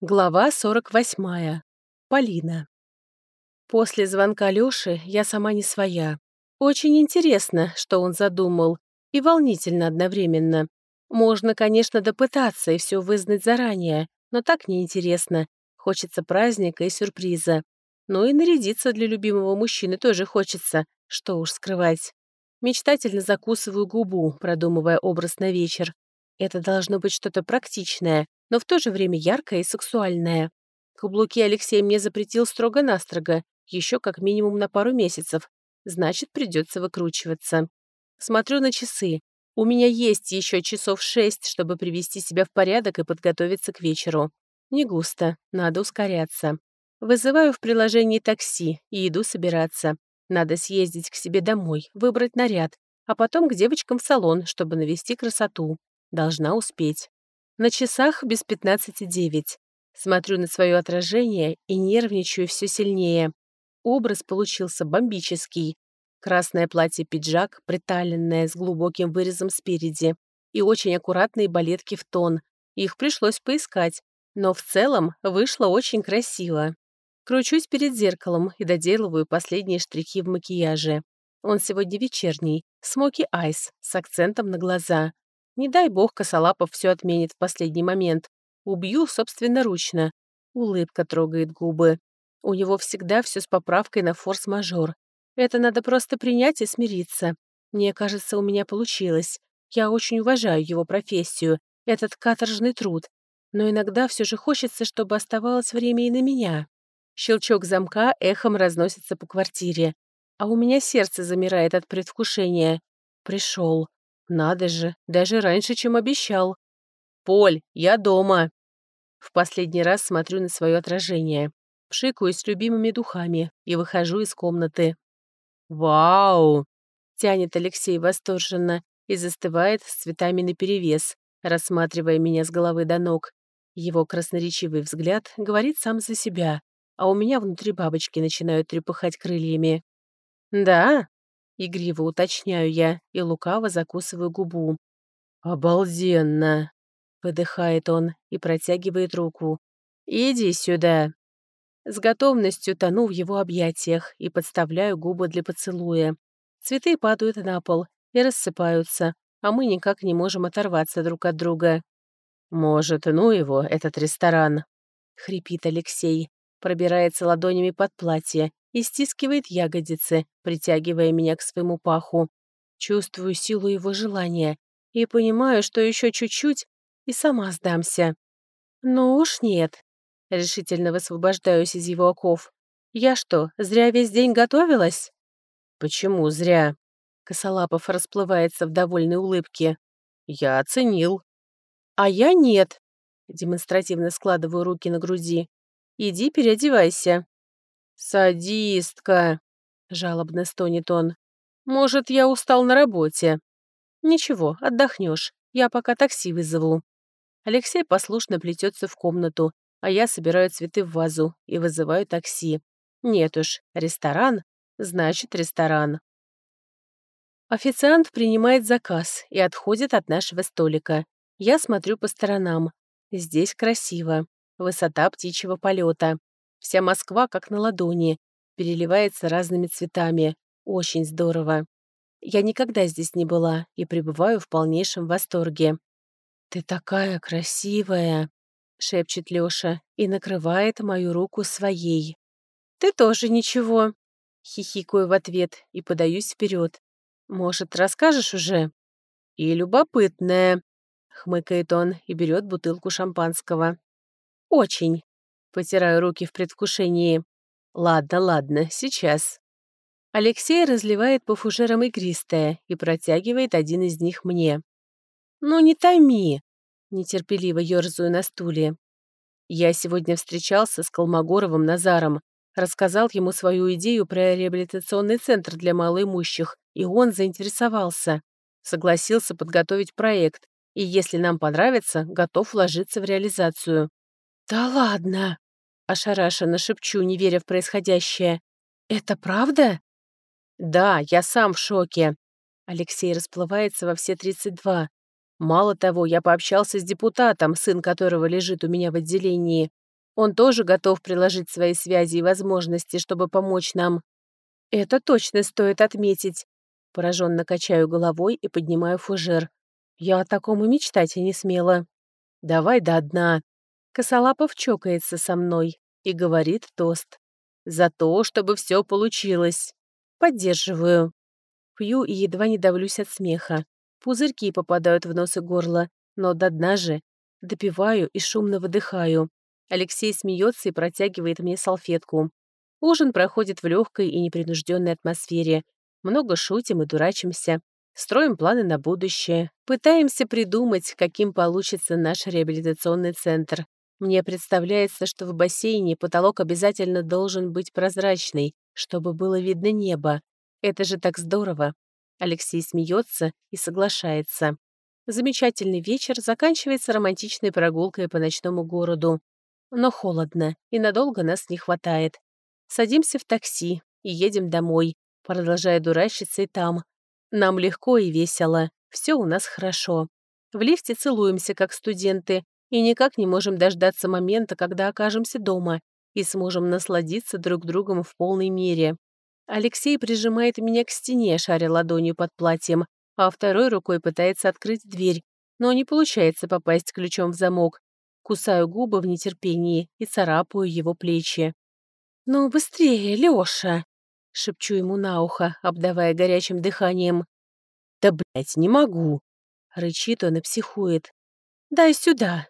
Глава 48. Полина. После звонка Лёши я сама не своя. Очень интересно, что он задумал, и волнительно одновременно. Можно, конечно, допытаться и все вызнать заранее, но так неинтересно. Хочется праздника и сюрприза. Ну и нарядиться для любимого мужчины тоже хочется, что уж скрывать. Мечтательно закусываю губу, продумывая образ на вечер. Это должно быть что-то практичное, но в то же время яркое и сексуальное. Каблуки Алексей мне запретил строго-настрого, еще как минимум на пару месяцев. Значит, придется выкручиваться. Смотрю на часы. У меня есть еще часов шесть, чтобы привести себя в порядок и подготовиться к вечеру. Не густо, надо ускоряться. Вызываю в приложении такси и иду собираться. Надо съездить к себе домой, выбрать наряд, а потом к девочкам в салон, чтобы навести красоту. Должна успеть. На часах без пятнадцати девять. Смотрю на свое отражение и нервничаю все сильнее. Образ получился бомбический. Красное платье-пиджак, приталенное с глубоким вырезом спереди, и очень аккуратные балетки в тон. Их пришлось поискать, но в целом вышло очень красиво. Кручусь перед зеркалом и доделываю последние штрихи в макияже. Он сегодня вечерний, смоки айс, с акцентом на глаза. Не дай бог Косолапов все отменит в последний момент. Убью собственноручно. Улыбка трогает губы. У него всегда все с поправкой на форс-мажор. Это надо просто принять и смириться. Мне кажется, у меня получилось. Я очень уважаю его профессию, этот каторжный труд. Но иногда все же хочется, чтобы оставалось время и на меня. Щелчок замка эхом разносится по квартире. А у меня сердце замирает от предвкушения. Пришел. Надо же, даже раньше, чем обещал. «Поль, я дома!» В последний раз смотрю на свое отражение, пшикаюсь любимыми духами и выхожу из комнаты. «Вау!» — тянет Алексей восторженно и застывает с цветами наперевес, рассматривая меня с головы до ног. Его красноречивый взгляд говорит сам за себя, а у меня внутри бабочки начинают трепыхать крыльями. «Да?» Игриво уточняю я и лукаво закусываю губу. «Обалденно!» — выдыхает он и протягивает руку. «Иди сюда!» С готовностью тону в его объятиях и подставляю губы для поцелуя. Цветы падают на пол и рассыпаются, а мы никак не можем оторваться друг от друга. «Может, ну его, этот ресторан?» — хрипит Алексей, пробирается ладонями под платье и стискивает ягодицы, притягивая меня к своему паху. Чувствую силу его желания и понимаю, что еще чуть-чуть и сама сдамся. Ну уж нет. Решительно высвобождаюсь из его оков. Я что, зря весь день готовилась? Почему зря? Косолапов расплывается в довольной улыбке. Я оценил. А я нет. Демонстративно складываю руки на груди. Иди переодевайся. «Садистка!» — жалобно стонет он. «Может, я устал на работе?» «Ничего, отдохнешь. Я пока такси вызову». Алексей послушно плетется в комнату, а я собираю цветы в вазу и вызываю такси. Нет уж, ресторан значит ресторан. Официант принимает заказ и отходит от нашего столика. Я смотрю по сторонам. Здесь красиво. Высота птичьего полета. Вся Москва как на ладони, переливается разными цветами. Очень здорово. Я никогда здесь не была и пребываю в полнейшем восторге. «Ты такая красивая!» — шепчет Лёша и накрывает мою руку своей. «Ты тоже ничего!» — хихикаю в ответ и подаюсь вперед. «Может, расскажешь уже?» «И любопытная!» — хмыкает он и берет бутылку шампанского. «Очень!» Потираю руки в предвкушении. Ладно, ладно, сейчас. Алексей разливает по фужерам игристое и протягивает один из них мне. «Ну не томи!» — нетерпеливо ёрзаю на стуле. Я сегодня встречался с Колмогоровым Назаром, рассказал ему свою идею про реабилитационный центр для малоимущих, и он заинтересовался. Согласился подготовить проект, и если нам понравится, готов вложиться в реализацию. «Да ладно!» — ошарашенно шепчу, не веря в происходящее. «Это правда?» «Да, я сам в шоке». Алексей расплывается во все 32. Мало того, я пообщался с депутатом, сын которого лежит у меня в отделении. Он тоже готов приложить свои связи и возможности, чтобы помочь нам. Это точно стоит отметить. Пораженно качаю головой и поднимаю фужер. Я о таком и мечтать и не смела. Давай до дна. Косолапов чокается со мной и говорит тост. За то, чтобы все получилось. Поддерживаю. Пью и едва не давлюсь от смеха. Пузырьки попадают в нос и горло, но до дна же. Допиваю и шумно выдыхаю. Алексей смеется и протягивает мне салфетку. Ужин проходит в легкой и непринужденной атмосфере. Много шутим и дурачимся. Строим планы на будущее. Пытаемся придумать, каким получится наш реабилитационный центр. Мне представляется, что в бассейне потолок обязательно должен быть прозрачный, чтобы было видно небо. Это же так здорово. Алексей смеется и соглашается. Замечательный вечер заканчивается романтичной прогулкой по ночному городу. Но холодно, и надолго нас не хватает. Садимся в такси и едем домой, продолжая дурачиться и там. Нам легко и весело, все у нас хорошо. В лифте целуемся, как студенты, и никак не можем дождаться момента, когда окажемся дома и сможем насладиться друг другом в полной мере. Алексей прижимает меня к стене, шаря ладонью под платьем, а второй рукой пытается открыть дверь, но не получается попасть ключом в замок, Кусаю губы в нетерпении и царапаю его плечи. «Ну, быстрее, Лёша!» — шепчу ему на ухо, обдавая горячим дыханием. «Да, блядь, не могу!» — рычит он и психует. «Дай сюда!»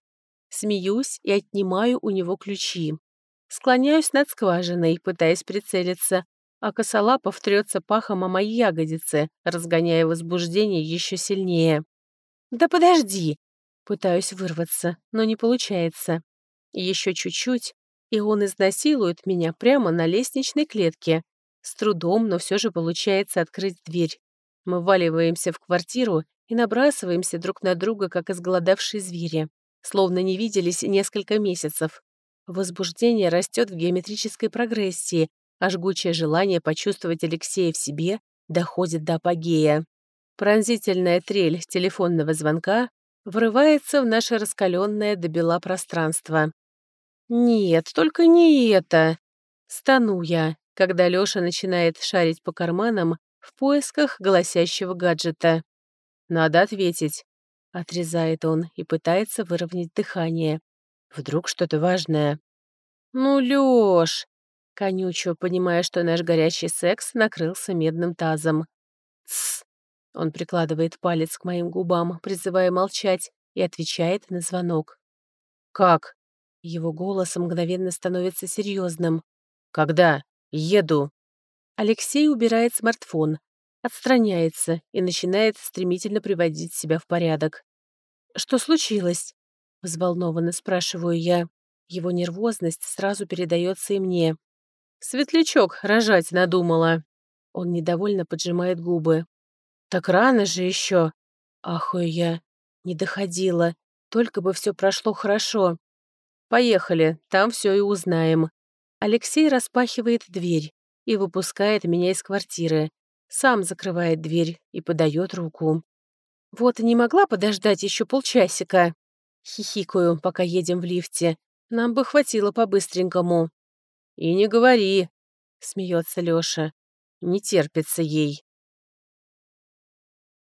Смеюсь и отнимаю у него ключи. Склоняюсь над скважиной, пытаясь прицелиться, а косолапов трется пахом о моей ягодице, разгоняя возбуждение еще сильнее. «Да подожди!» Пытаюсь вырваться, но не получается. Еще чуть-чуть, и он изнасилует меня прямо на лестничной клетке. С трудом, но все же получается открыть дверь. Мы валиваемся в квартиру и набрасываемся друг на друга, как изголодавшие звери. Словно не виделись несколько месяцев. Возбуждение растет в геометрической прогрессии, а жгучее желание почувствовать Алексея в себе доходит до апогея. Пронзительная трель телефонного звонка врывается в наше раскаленное до бела пространство. «Нет, только не это!» Стану я, когда Лёша начинает шарить по карманам в поисках голосящего гаджета. «Надо ответить», — отрезает он и пытается выровнять дыхание. «Вдруг что-то важное?» «Ну, Лёш!» — конючу, понимая, что наш горячий секс накрылся медным тазом. «Тссс!» Он прикладывает палец к моим губам, призывая молчать, и отвечает на звонок. «Как?» Его голос мгновенно становится серьезным. «Когда? Еду!» Алексей убирает смартфон, отстраняется и начинает стремительно приводить себя в порядок. «Что случилось?» — взволнованно спрашиваю я. Его нервозность сразу передается и мне. «Светлячок рожать надумала». Он недовольно поджимает губы. «Так рано же еще!» Ахую я. Не доходила. Только бы все прошло хорошо. «Поехали, там все и узнаем». Алексей распахивает дверь и выпускает меня из квартиры. Сам закрывает дверь и подает руку. «Вот и не могла подождать еще полчасика?» Хихикаю, пока едем в лифте. Нам бы хватило по-быстренькому. «И не говори», — смеется Лёша. «Не терпится ей».